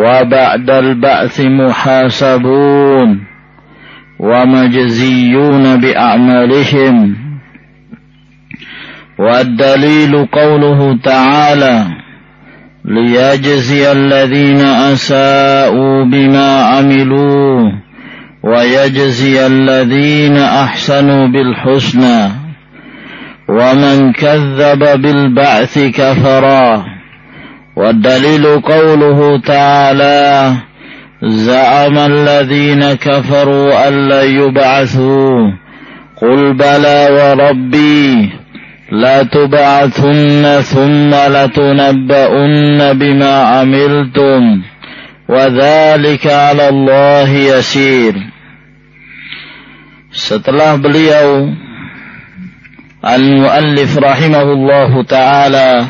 وبعد البعث محاسبون ومجزيون بأعمالهم. والدليل قوله تعالى ليجزي الذين أساءوا بما عملوا ويجزي الذين أحسنوا بالحسنى. ومن كذب بالبعث كفرا. والدليل قوله تعالى زعم الذين كفروا أن لن يبعثوا. قل بلى وربي لا تبعثن ثم لتنبؤن بما عملتم وذلك على الله يسير. Setelah beliau al-muallif rahimahullahu taala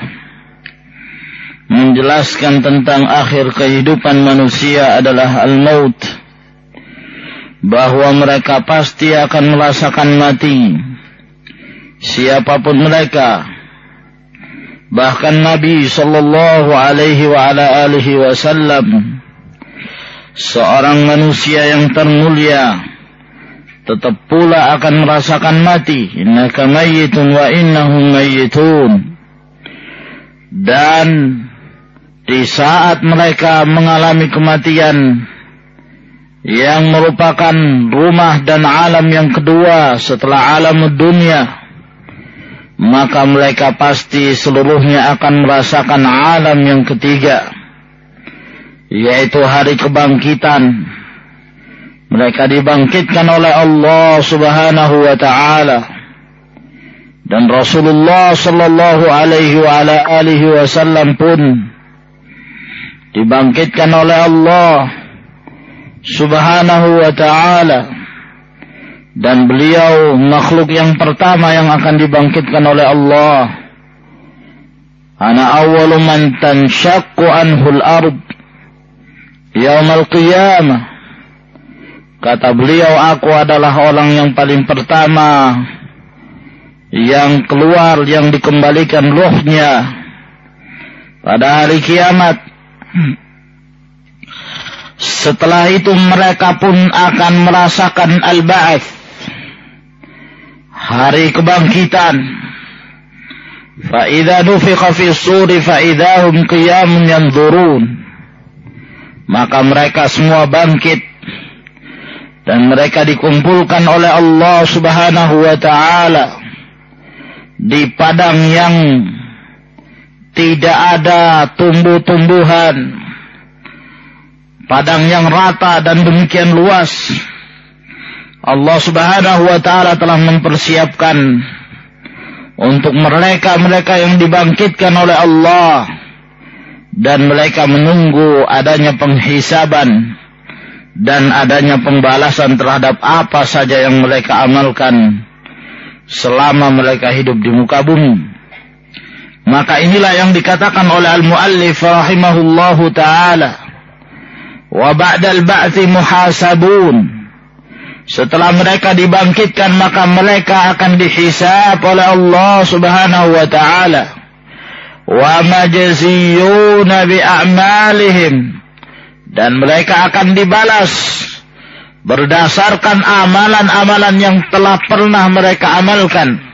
menjelaskan tentang akhir kehidupan manusia adalah al-maut bahwa mereka pasti akan merasakan mati. Siapa pun mereka bahkan Nabi sallallahu alaihi wa ala alihi wasallam seorang manusia yang termulia tetap pula akan merasakan mati. Innaka mayyitun wa innahum mayyitun. Dan di saat mereka mengalami kematian yang merupakan rumah dan alam yang kedua setelah alam dunia maka mereka pasti seluruhnya akan merasakan alam yang ketiga yaitu hari kebangkitan. Mereka dibangkitkan oleh Allah Subhanahu wa taala. Dan Rasulullah sallallahu alaihi wa alihi wasallam pun dibangkitkan oleh Allah subhanahu wa ta'ala. Dan beliau makhluk yang pertama yang akan dibangkitkan oleh Allah. Ana awwalu man tanshaqqu anhul ard yaumal qiyamah. Kata beliau aku adalah orang yang paling pertama yang keluar yang dikembalikan rohnya pada hari kiamat setelah itu mereka pun akan merasakan al-ba'ats. Hari kebangkitan. Fa'idha nufiqa fi suri fa'idhahum qiyamun yanzurun. Maka mereka semua bangkit. Dan mereka dikumpulkan oleh Allah subhanahu wa ta'ala. Di padang yang tidak ada tumbuh-tumbuhan. Padang yang rata dan demikian luas. Allah subhanahu wa ta'ala telah mempersiapkan untuk mereka-mereka yang dibangkitkan oleh Allah dan mereka menunggu adanya penghisaban dan adanya pembalasan terhadap apa saja yang mereka amalkan selama mereka hidup di muka bumi. Maka inilah yang dikatakan oleh al-muallif rahimahullahu taala. Wa ba'dal ba'thi muhasabun. Setelah mereka dibangkitkan maka mereka akan dihisab oleh Allah Subhanahu wa taala. Wa majziyuna bi a'malihim. Dan mereka akan dibalas berdasarkan amalan-amalan yang telah pernah mereka amalkan.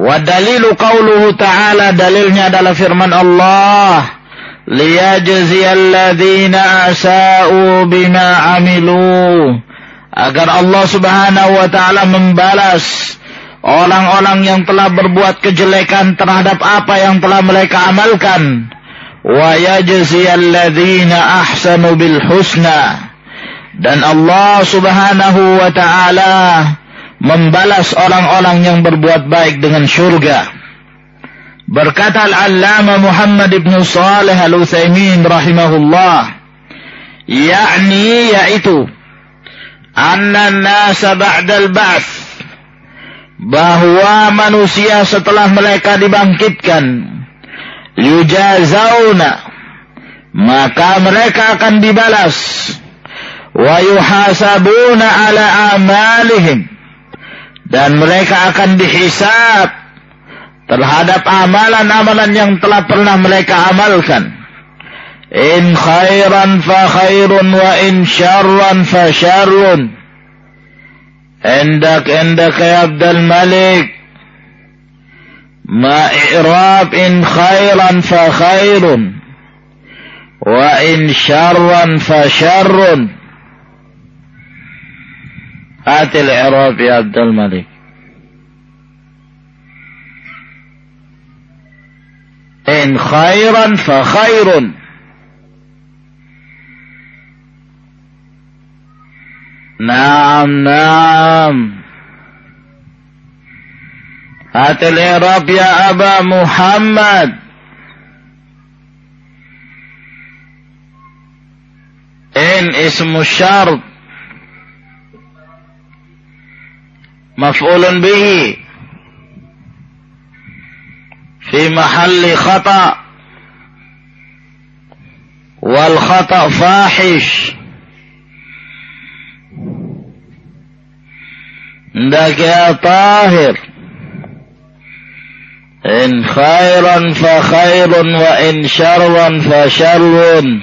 Wa dalilu qauluhu ta'ala dalilnya adalah firman Allah. alladhina asa'u bima amilu. Agar Allah Subhanahu wa taala membalas orang-orang yang telah berbuat kejelekan terhadap apa yang telah mereka amalkan. Alladhina ahsanu bil husna. Dan Allah Subhanahu wa taala membalas orang-orang yang berbuat baik dengan surga Berkata Al-Allama Muhammad ibn Salih Al-Uthaymin rahimahullah. Yakni yaitu. Anna nasa ba'dal ba'th. Bahwa manusia setelah mereka dibangkitkan. Yujazawna. Maka mereka akan dibalas. Wa yuhasabuna ala amalihim. Dan mereka akan dihisab terhadap amalan-amalan yang telah pernah mereka amalkan. In khairan fa khairun wa in syarran fa syarrun. Endak endak ya Abdul Malik. Ma i'rab in khairan fa khairun. Wa in syarran fa syarrun. Atil i'rab ya Abdul Malik. إن خيرا فخير نعم نعم. هات الإعراب يا أبا محمد. إن اسم الشرط. مفعول به. في محل خطأ. والخطأ فاحش. عندك يا طاهر. إن خيرا فخير وإن شرا فشر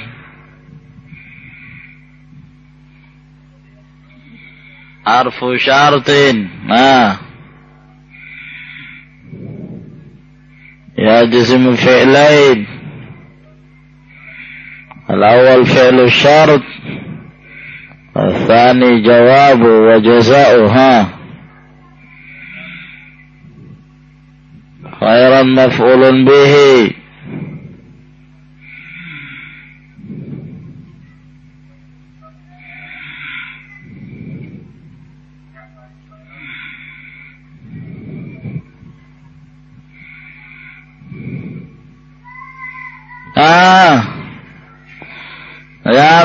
حرف شرط. ما؟ يجزم فعلين. الأول فعل الشرط الثاني جواب وجزاؤها خيرا مفعول به.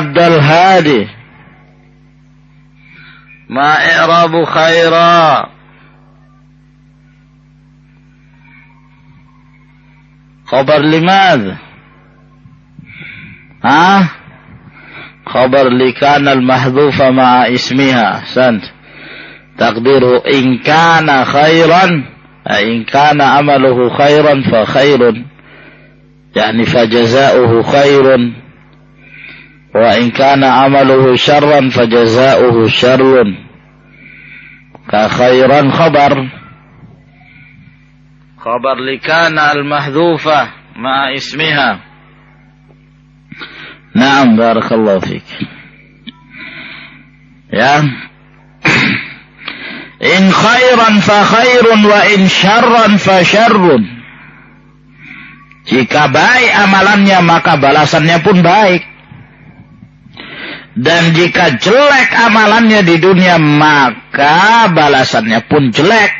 عبد الهادي. ما إعراب خيرا. خبر لماذا؟ ها؟ خبر لكان المحذوفة مع اسمها. أحسنت تقديره إن كان خيرا إن كان عمله خيرا فخير. يعني فجزاؤه خير. Wa in kana amaluhu syarran fajazauhu syarrun. Ka khairan khabar. Khabar likana al-mahdhufa ma ismiha. Naam barakallahu fik. Ya. In khairan fa khairun wa in syarran fa syarrun. Jika baik amalannya maka balasannya pun baik. Dan jika jelek amalannya di dunia maka balasannya pun jelek.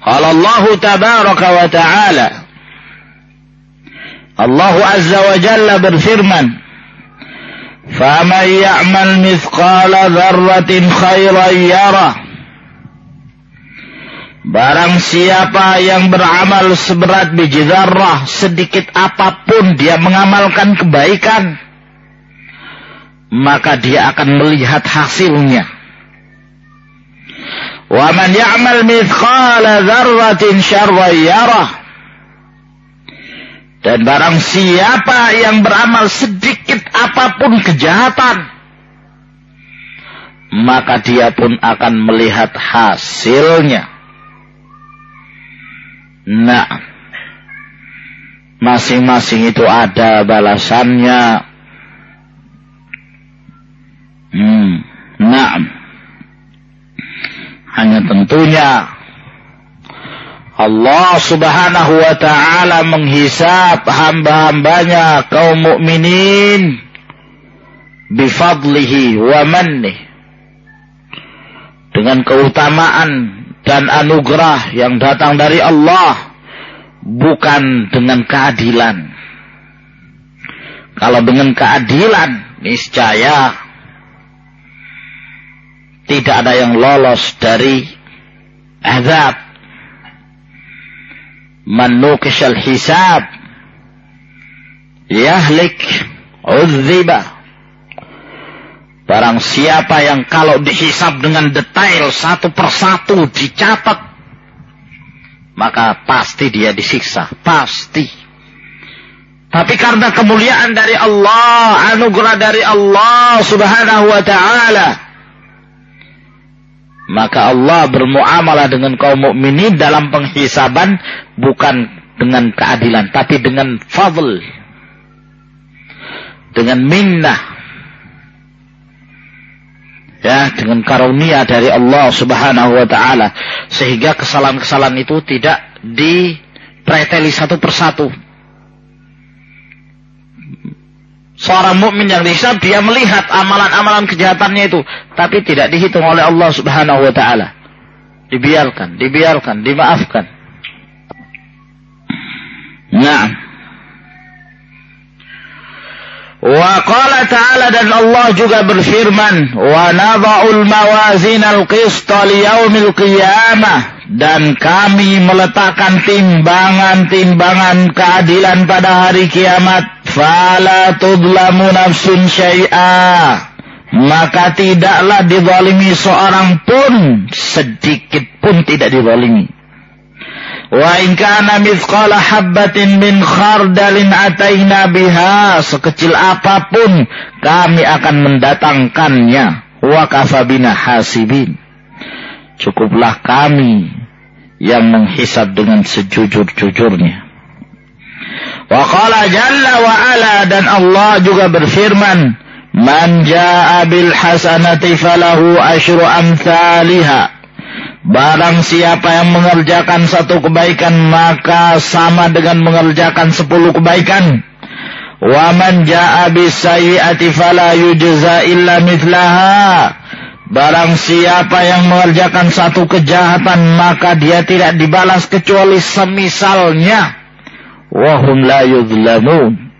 Kalau Allah tabaraka wa ta'ala Allah azza wa jalla berfirman فَمَنْ يَعْمَلْ مِثْقَالَ ذَرَّةٍ خَيْرًا يَرَهُ Barang siapa yang beramal seberat biji zarrah, sedikit apapun dia mengamalkan kebaikan, maka dia akan melihat hasilnya. Wa man ya'mal mithqala dzarratin. Dan barang siapa yang beramal sedikit apa pun kejahatan, maka dia pun akan melihat hasilnya. Nah. masing-masing itu ada balasannya. Hmm, nah, hanya tentunya Allah subhanahu wa ta'ala menghisap hamba-hambanya kaum mukminin bifadlihi wa mannih. Dengan keutamaan dan anugerah yang datang dari Allah bukan dengan keadilan. Kalau dengan keadilan niscaya tidak ada yang lolos dari azab. Man nukishal hisab yahlik uzziba Barang siapa yang kalau dihisab dengan detail satu persatu dicatat maka pasti dia disiksa, pasti. Tapi karena kemuliaan dari Allah, anugerah dari Allah Subhanahu wa taala, maka Allah bermuamalah dengan kaum mukminin dalam penghisaban bukan dengan keadilan tapi dengan fadl. Dengan minnah. Ya dengan karunia dari Allah Subhanahu wa taala. Sehingga kesalahan-kesalahan itu tidak dipreteli satu persatu seorang mukmin yang dihisab dia melihat amalan-amalan kejahatannya itu tapi tidak dihitung oleh Allah Subhanahu wa taala. Dibiarkan, dibiarkan, dimaafkan. Nah. Wa qala ta'ala dan Allah juga berfirman, "Wa nadha'ul mawazin al-qista li yaumil qiyamah." dan kami meletakkan timbangan-timbangan keadilan pada hari kiamat. Fala tudlamu nafsun syai'a. Maka tidaklah dizalimi seorang pun sedikit pun tidak dizalimi wa in kana mithqala habbatin min khardalin ataina biha sekecil apa pun kami akan mendatangkannya wa kafabina hasibin cukuplah kami yang menghisab dengan sejujur-jujurnya. Wa qala jalla wa ala dan Allah juga berfirman, "Man jaa bil hasanati falahu asyru amsalha." Barang siapa yang mengerjakan satu kebaikan maka sama dengan mengerjakan sepuluh kebaikan. Wa man jaa bis sayyi'ati fala yujza illa mithlaha. Barang siapa yang mengerjakan satu kejahatan maka dia tidak dibalas kecuali semisalnya. Wahum la yudlamun.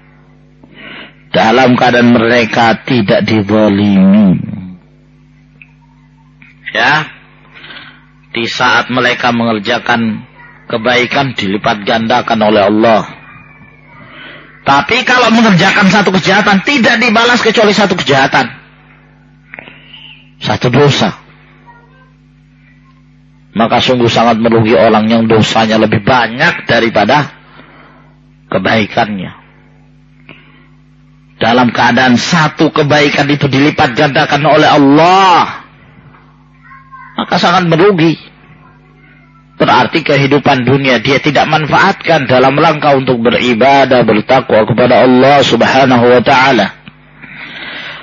Dalam keadaan mereka tidak dizalimi. Ya. Di saat mereka mengerjakan kebaikan dilipat gandakan oleh Allah. Tapi kalau mengerjakan satu kejahatan tidak dibalas kecuali satu kejahatan satu dosa. Maka sungguh sangat merugi orang yang dosanya lebih banyak daripada kebaikannya. Dalam keadaan satu kebaikan itu dilipat gandakan oleh Allah. Maka sangat merugi. Berarti kehidupan dunia dia tidak manfaatkan dalam rangka untuk beribadah, bertakwa kepada Allah subhanahu wa ta'ala.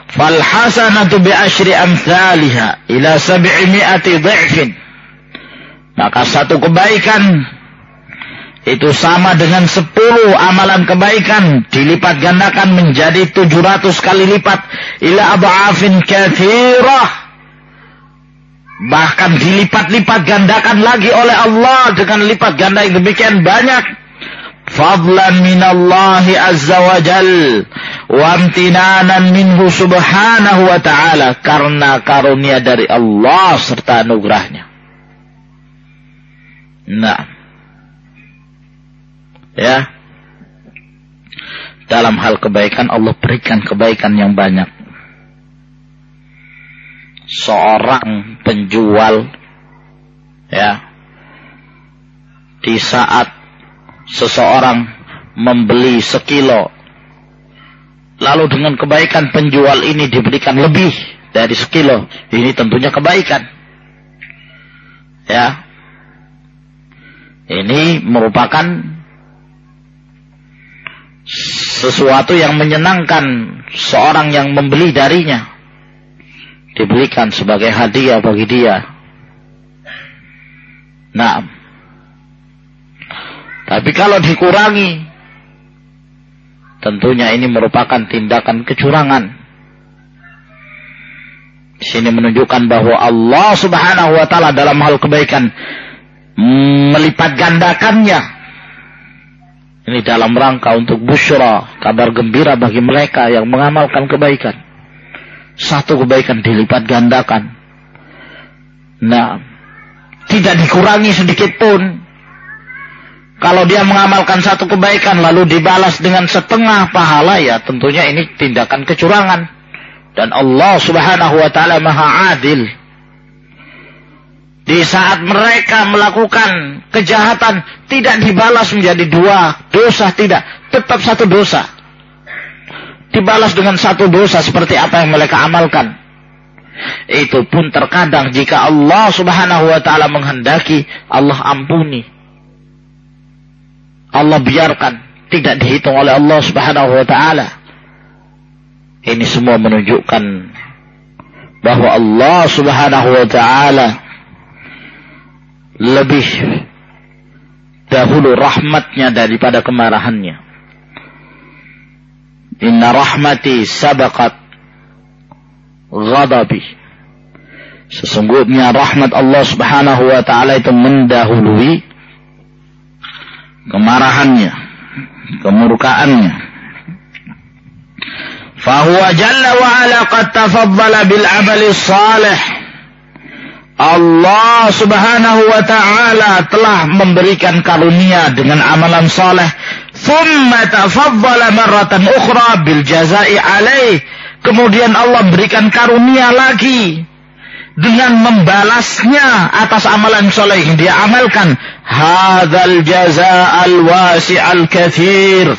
Fal hasanatu bi asyri amsalha ila sab'imi'ati dha'fin. Maka satu kebaikan itu sama dengan sepuluh amalan kebaikan dilipat gandakan menjadi tujuh ratus kali lipat ila ab'afin kathirah bahkan dilipat-lipat gandakan lagi oleh Allah dengan lipat ganda yang demikian banyak. Fadlan minallahi azza wa jal wa amtinanan minhu subhanahu wa ta'ala karena karunia dari Allah serta anugerahnya. Nah ya. Dalam hal kebaikan Allah berikan kebaikan yang banyak seorang penjual ya di saat seseorang membeli sekilo, lalu dengan kebaikan penjual ini diberikan lebih dari sekilo, ini tentunya kebaikan. Ya, ini merupakan sesuatu yang menyenangkan seorang yang membeli darinya diberikan sebagai hadiah bagi dia. Nah, tapi kalau dikurangi, tentunya ini merupakan tindakan kecurangan. Di sini menunjukkan bahwa Allah Subhanahu wa taala dalam hal kebaikan melipat gandakannya. Ini dalam rangka untuk busyra, kabar gembira bagi mereka yang mengamalkan kebaikan. Satu kebaikan dilipat gandakan. Nah, tidak dikurangi sedikit pun. Kalau dia mengamalkan satu kebaikan lalu dibalas dengan setengah pahala ya tentunya ini tindakan kecurangan. Dan Allah subhanahu wa ta'ala maha adil. Di saat mereka melakukan kejahatan tidak dibalas menjadi dua dosa tidak. Tetap satu dosa. Dibalas dengan satu dosa seperti apa yang mereka amalkan. Itu pun terkadang jika Allah subhanahu wa ta'ala menghendaki Allah ampuni. Allah biarkan. Tidak dihitung oleh Allah subhanahu wa ta'ala. Ini semua menunjukkan bahwa Allah Subhanahu wa taala lebih dahulu rahmatnya daripada kemarahannya. Inna rahmati sabakat ghadabi. Sesungguhnya rahmat Allah subhanahu wa ta'ala itu mendahului kemarahannya, kemurkaannya. Fahuwa jalla wa ala qad tafadzala bil amali salih. Allah subhanahu wa ta'ala telah memberikan karunia dengan amalan saleh Jazai. Kemudian Allah berikan karunia lagi dengan membalasnya atas amalan soleh yang dia amalkan. Hadzal jaza al wasi al kathir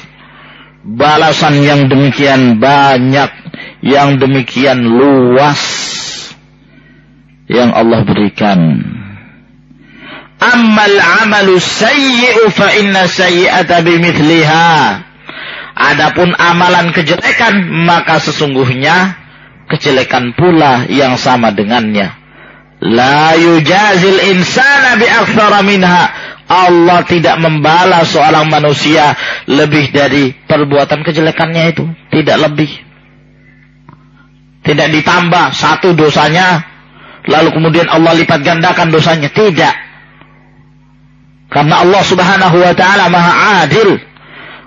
balasan yang demikian banyak, yang demikian luas yang Allah berikan. Ammal amalu sayyi'u fa inna sayyi'ata bimithliha. Adapun amalan kejelekan, maka sesungguhnya kejelekan pula yang sama dengannya. La yujazil insana bi minha Allah tidak membalas seorang manusia lebih dari perbuatan kejelekannya itu. Tidak lebih. Tidak ditambah satu dosanya, lalu kemudian Allah lipat gandakan dosanya. Tidak. Karena Allah subhanahu wa ta'ala maha adil.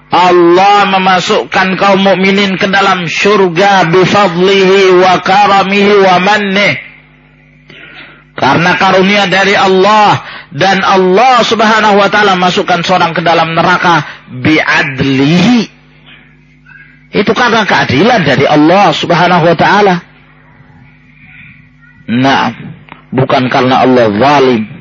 Allah memasukkan kaum mukminin ke dalam surga bifadlihi wa karamihi wa mannih. Karena karunia dari Allah dan Allah Subhanahu wa taala masukkan seorang ke dalam neraka biadlihi. Itu karena keadilan dari Allah Subhanahu wa taala. Nah, bukan karena Allah zalim.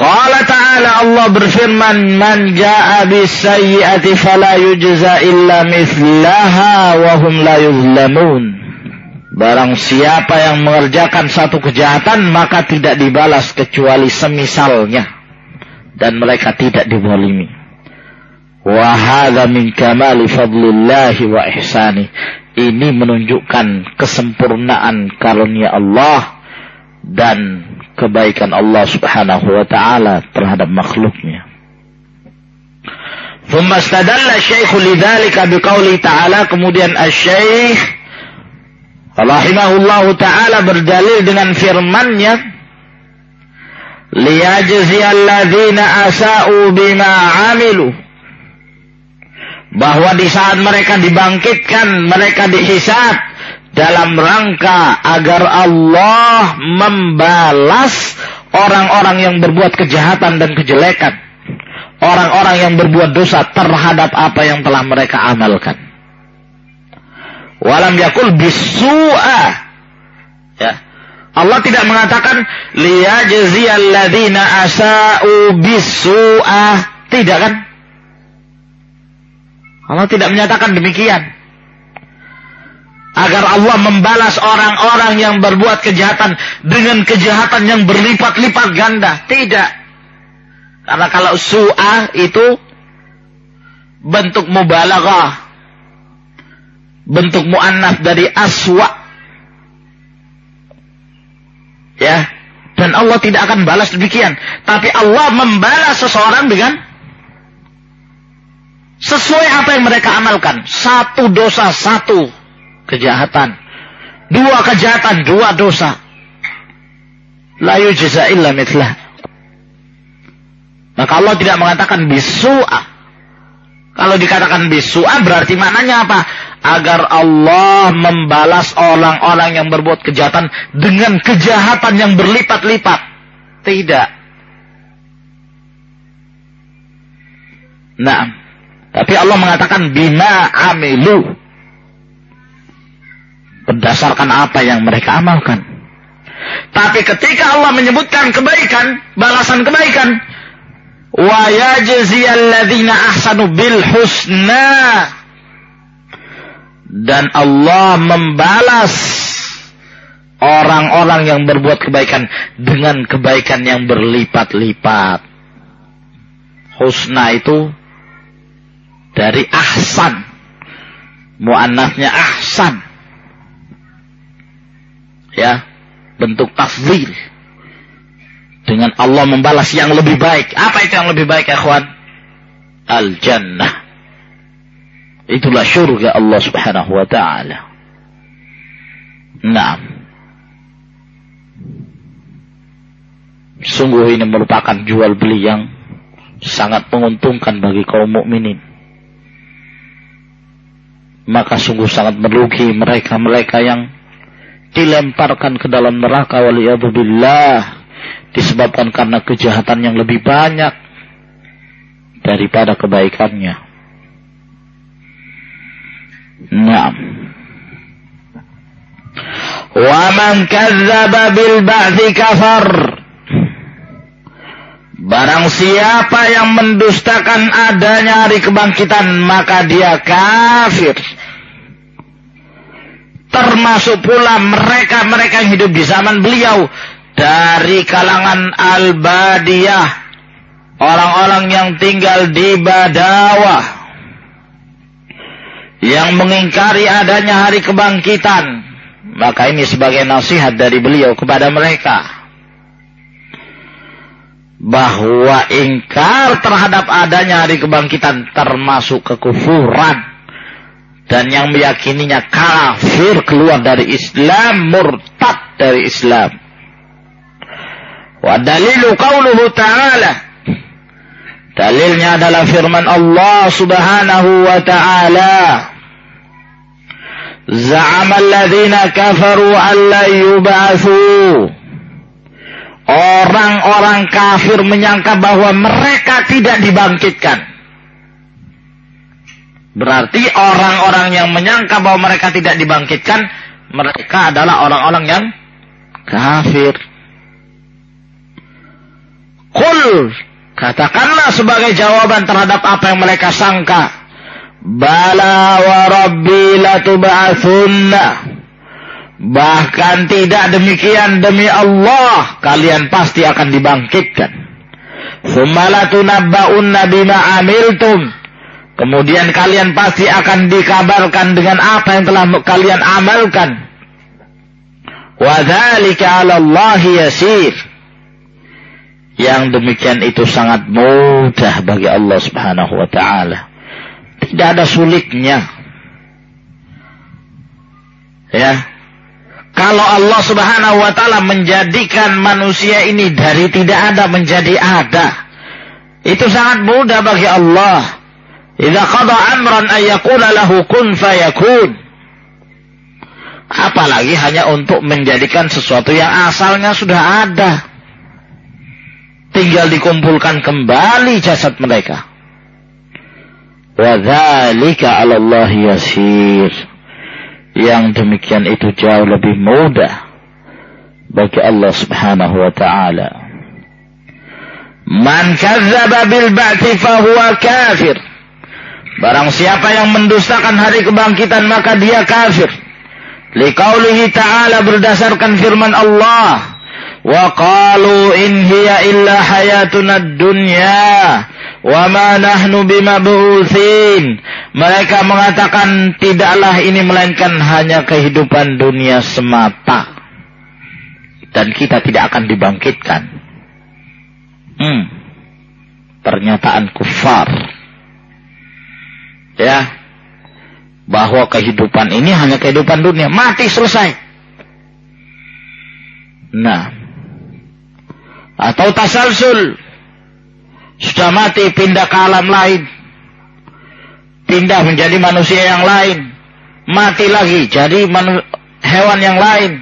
Qala ta'ala Allah berfirman man jaa bis sayyi'ati fala yujza illa mithlaha wa hum la yuzlamun. Barang siapa yang mengerjakan satu kejahatan maka tidak dibalas kecuali semisalnya dan mereka tidak dibolimi. Wahada min kamali fadlillahi wa ihsani. Ini menunjukkan kesempurnaan karunia Allah dan kebaikan Allah Subhanahu wa taala terhadap makhluknya. ثم استدل الشيخ لذلك بقوله تعالى kemudian الشيخ rahimahullah taala berdalil dengan firman-Nya liyajziyalladzina asa'u bima 'amilu bahwa di saat mereka dibangkitkan mereka dihisab dalam rangka agar Allah membalas orang-orang yang berbuat kejahatan dan kejelekan orang-orang yang berbuat dosa terhadap apa yang telah mereka amalkan Walam yakul bisu'a. Ya. Allah tidak mengatakan liyajziyalladzina asa'u bisu'a. Tidak kan? Allah tidak menyatakan demikian. Agar Allah membalas orang-orang yang berbuat kejahatan dengan kejahatan yang berlipat-lipat ganda. Tidak. Karena kalau su'ah itu bentuk mubalaghah. Bentuk muannats dari aswa. Ya. Dan Allah tidak akan balas demikian. Tapi Allah membalas seseorang dengan sesuai apa yang mereka amalkan. Satu dosa satu kejahatan dua kejahatan dua dosa la yujza illa mithlah maka Allah tidak mengatakan bisu'a kalau dikatakan bisu'a berarti maknanya apa? Agar Allah membalas orang-orang yang berbuat kejahatan dengan kejahatan yang berlipat-lipat. Tidak. Nah, tapi Allah mengatakan bima amilu. Berdasarkan apa yang mereka amalkan. Tapi ketika Allah menyebutkan kebaikan, balasan kebaikan, wa yajzi alladzina ahsanu bil husna dan Allah membalas orang-orang yang berbuat kebaikan dengan kebaikan yang berlipat-lipat. Husna itu dari ahsan. Muannasnya ahsan. Ya, bentuk tafdhil dengan Allah membalas yang lebih baik. Apa itu yang lebih baik, ikhwan? Al-jannah. Itulah surga Allah Subhanahu wa taala. Nah. Sungguh ini merupakan jual beli yang sangat menguntungkan bagi kaum mukminin. Maka sungguh sangat merugi mereka-mereka yang dilemparkan ke dalam neraka waliyadzubillah disebabkan karena kejahatan yang lebih banyak daripada kebaikannya. Naam. Wa man kadzdzaba bil ba'thi kafar. Barang siapa yang mendustakan adanya hari kebangkitan maka dia kafir. Termasuk pula mereka-mereka yang hidup di zaman beliau. Dari kalangan Al-Badiyah, orang-orang yang tinggal di Badawah, yang mengingkari adanya hari kebangkitan, maka ini sebagai nasihat dari beliau kepada mereka. Bahwa ingkar terhadap adanya hari kebangkitan termasuk kekufuran dan yang meyakininya kafir keluar dari Islam murtad dari Islam Wa dalilu qauluhu ta'ala. Dalilnya adalah firman Allah Subhanahu wa ta'ala. Za'ama alladhina kafaru an la. Orang-orang kafir menyangka bahwa mereka tidak dibangkitkan. Berarti orang-orang yang menyangka bahwa mereka tidak dibangkitkan, mereka adalah orang-orang yang kafir. Kul katakanlah sebagai jawaban terhadap apa yang mereka sangka. Bala wa rabbi. Bahkan tidak demikian demi Allah, kalian pasti akan dibangkitkan. Summalatunabba'unna bima amiltum. Kemudian kalian pasti akan dikabarkan dengan apa yang telah kalian amalkan. Wa dzalika 'ala Allah yasir. Yang demikian itu sangat mudah bagi Allah Subhanahu wa taala. Tidak ada sulitnya. Ya. Kalau Allah Subhanahu wa taala menjadikan manusia ini dari tidak ada menjadi ada, itu sangat mudah bagi Allah. Idza qada amran ay yaqula lahu kun fayakun. Apalagi hanya untuk menjadikan sesuatu yang asalnya sudah ada tinggal dikumpulkan kembali jasad mereka. Wadzalika 'ala Allah yasir. Yang demikian itu jauh lebih mudah bagi Allah Subhanahu wa taala. Man kadzdzaba bil ba'ti fahuwa kafir. Barang siapa yang mendustakan hari kebangkitan maka dia kafir. Liqaulihi ta'ala berdasarkan firman Allah. Wa qalu in hiya illa hayatuna dunya wa ma nahnu bimab'utsin. Mereka mengatakan tidaklah ini melainkan hanya kehidupan dunia semata. Dan kita tidak akan dibangkitkan. Hmm. Pernyataan kufar Ya. Bahwa kehidupan ini hanya kehidupan dunia. Mati selesai. Nah. Atau tasalsul sudah mati pindah ke alam lain. Pindah menjadi manusia yang lain. Mati lagi jadi hewan yang lain.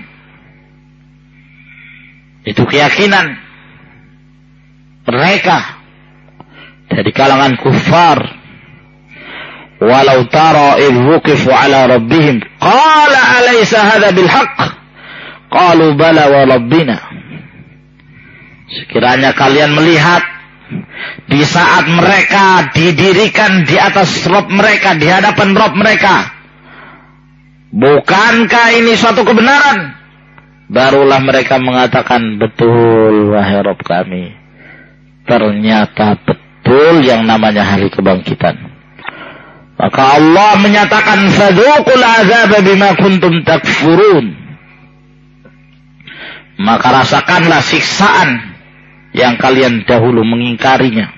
Itu keyakinan mereka dari kalangan kufar. Walau tara idh wuqifu ala rabbihim qala alaysa hadha bil haqq qalu bala wa rabbina Sekiranya kalian melihat di saat mereka didirikan di atas rob mereka, di hadapan rob mereka. Bukankah ini suatu kebenaran? Barulah mereka mengatakan, betul wahai Rob kami. Ternyata betul yang namanya hari kebangkitan. Maka Allah menyatakan, Fadukul azab bima kuntum takfurun. Maka rasakanlah siksaan yang kalian dahulu mengingkarinya.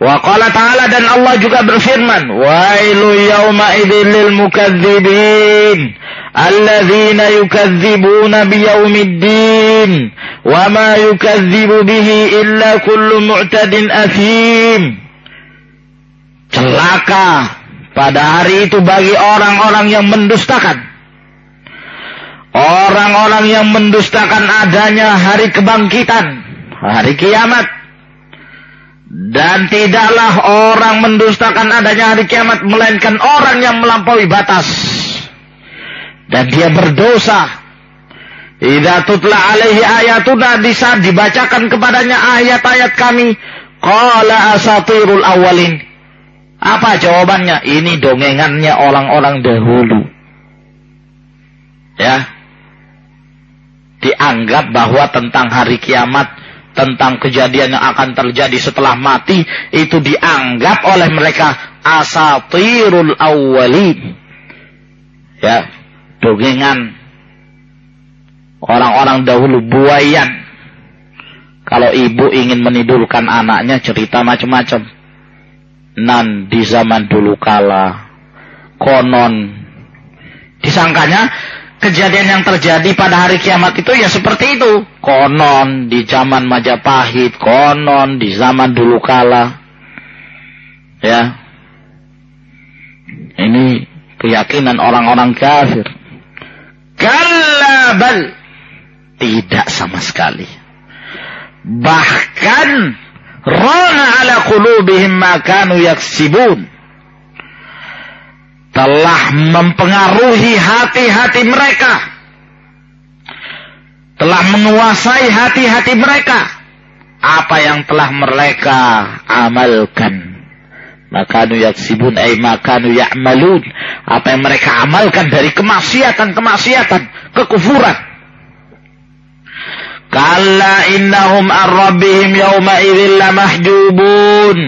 Wa qala ta'ala dan Allah juga berfirman, Wailu yawma idin lil mukadzibin, alladzina yukadzibuna biyaumiddin, wa ma yukadzibu bihi illa kullu mu'tadin athim. Celaka pada hari itu bagi orang-orang yang mendustakan Orang-orang yang mendustakan adanya hari kebangkitan, hari kiamat. Dan tidaklah orang mendustakan adanya hari kiamat melainkan orang yang melampaui batas. Dan dia berdosa. Idza tutla alaihi ayatuna saat dibacakan kepadanya ayat-ayat kami, qala asatirul awalin. Apa jawabannya? Ini dongengannya orang-orang dahulu. Ya, dianggap bahwa tentang hari kiamat, tentang kejadian yang akan terjadi setelah mati, itu dianggap oleh mereka asatirul awwalin. Ya, dongengan orang-orang dahulu buayan. Kalau ibu ingin menidurkan anaknya cerita macam-macam. Nan di zaman dulu kala konon disangkanya kejadian yang terjadi pada hari kiamat itu ya seperti itu. Konon di zaman Majapahit, konon di zaman dulu kala. Ya. Ini keyakinan orang-orang kafir. Kalabal. Tidak sama sekali. Bahkan rana ala qulubihim ma kanu yaksibun telah mempengaruhi hati-hati mereka. Telah menguasai hati-hati mereka. Apa yang telah mereka amalkan. Makanu yaksibun ay makanu ya'malun. Apa yang mereka amalkan dari kemaksiatan-kemaksiatan, kekufuran. Kalla innahum ar-rabbihim yawma idzin lamahjubun.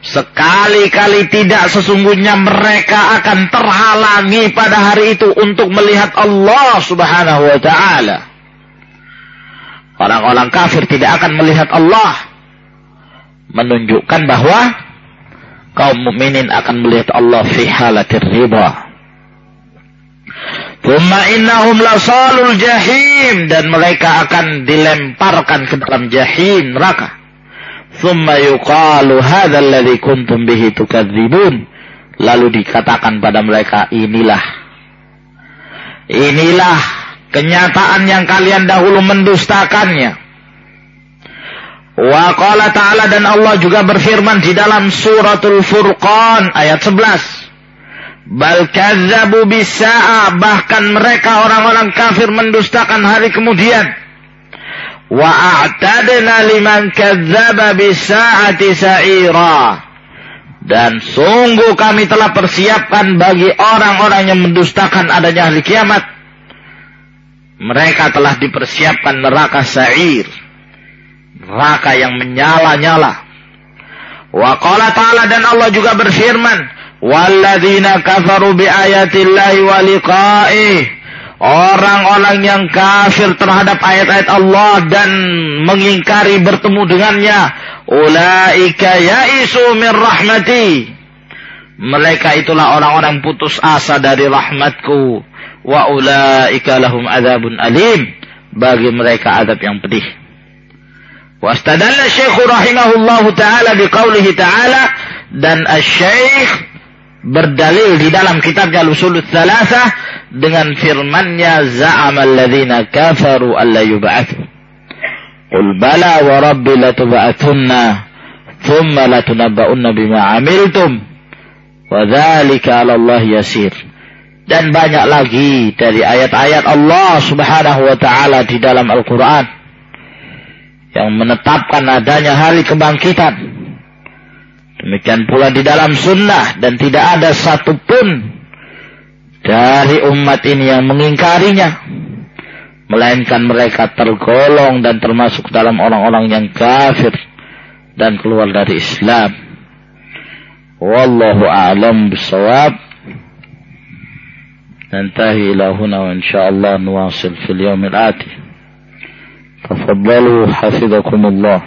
Sekali-kali tidak sesungguhnya mereka akan terhalangi pada hari itu untuk melihat Allah Subhanahu wa taala. Orang-orang kafir tidak akan melihat Allah. Menunjukkan bahwa kaum mukminin akan melihat Allah fi halatir ridha. Thumma innahum lasalul jahim dan mereka akan dilemparkan ke dalam jahim neraka. Thumma yuqalu hadzal ladzi kuntum bihi tukadzibun. Lalu dikatakan pada mereka inilah inilah kenyataan yang kalian dahulu mendustakannya. Wa qala ta'ala dan Allah juga berfirman di dalam suratul Furqan ayat 11. Bal kadzabu bisa'a bahkan mereka orang-orang kafir mendustakan hari kemudian. Wa a'tadna liman kadzdzaba bisa'ati sa'ira. Dan sungguh kami telah persiapkan bagi orang-orang yang mendustakan adanya hari kiamat. Mereka telah dipersiapkan neraka sa'ir. Neraka yang menyala-nyala. Wa qala ta'ala dan Allah juga berfirman, "Walladzina kafaru bi ayatillahi wa liqa'ih." Orang-orang yang kafir terhadap ayat-ayat Allah dan mengingkari bertemu dengannya, ulaika ya'isu min rahmati. Mereka itulah orang-orang putus asa dari rahmatku. Wa ulaika lahum azabun alim. Bagi mereka adab yang pedih. Wastadalla syekh rahimahullahu ta'ala biqaulihi ta'ala. Dan syekh berdalil di dalam kitabnya Al-Usul dengan firmannya za'ama alladhina kafaru alla yub'athu. Qul bala wa rabbi latub'athunna thumma latunabba'unna bima amiltum Wadzalika 'ala Allah yasir. Dan banyak lagi dari ayat-ayat Allah Subhanahu wa taala di dalam Al-Qur'an yang menetapkan adanya hari kebangkitan. Demikian pula di dalam sunnah dan tidak ada satupun dari umat ini yang mengingkarinya. Melainkan mereka tergolong dan termasuk dalam orang-orang yang kafir dan keluar dari Islam. والله أعلم بالصواب ننتهي إلى هنا وإن شاء الله نواصل في اليوم الآتي تفضلوا حفظكم الله